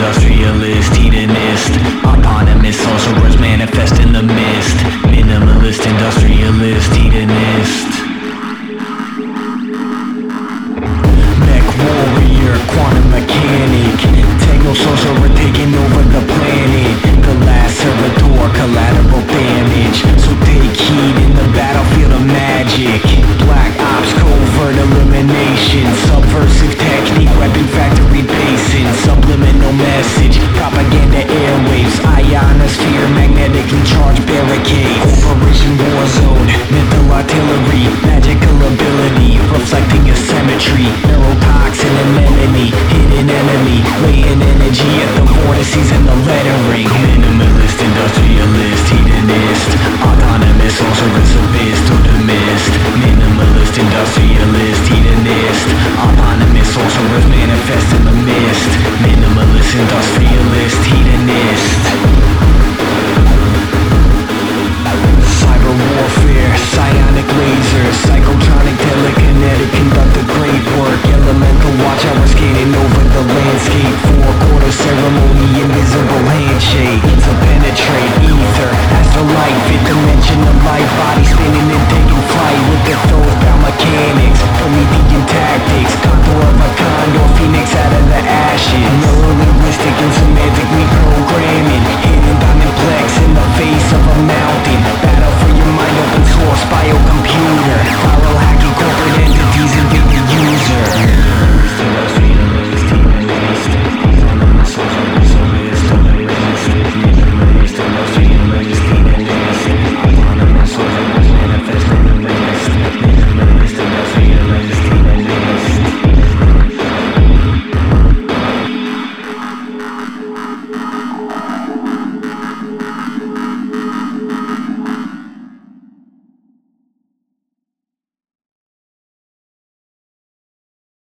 Industrialist, hedonist, eponymous, also words manifest in the mist. Minimalist, industrialist, hedonist. Mech warrior, quantum mechanic. Techno social, we're taking over the planet. The last servitor, collateral damage. So take heed in the battlefield of magic. Galaxies in the lettering Minimalist, industrialist, hedonist Autonomous, social reservist, optimist Minimalist, industrialist, hedonist Autonomous, social manifest in the mist. Minimalist, industrialist, hedonist. Cyber warfare, psionic lasers. to penetrate ether. As the light, fifth dimension of life, Body spinning and taking flight with the throws down mechanics.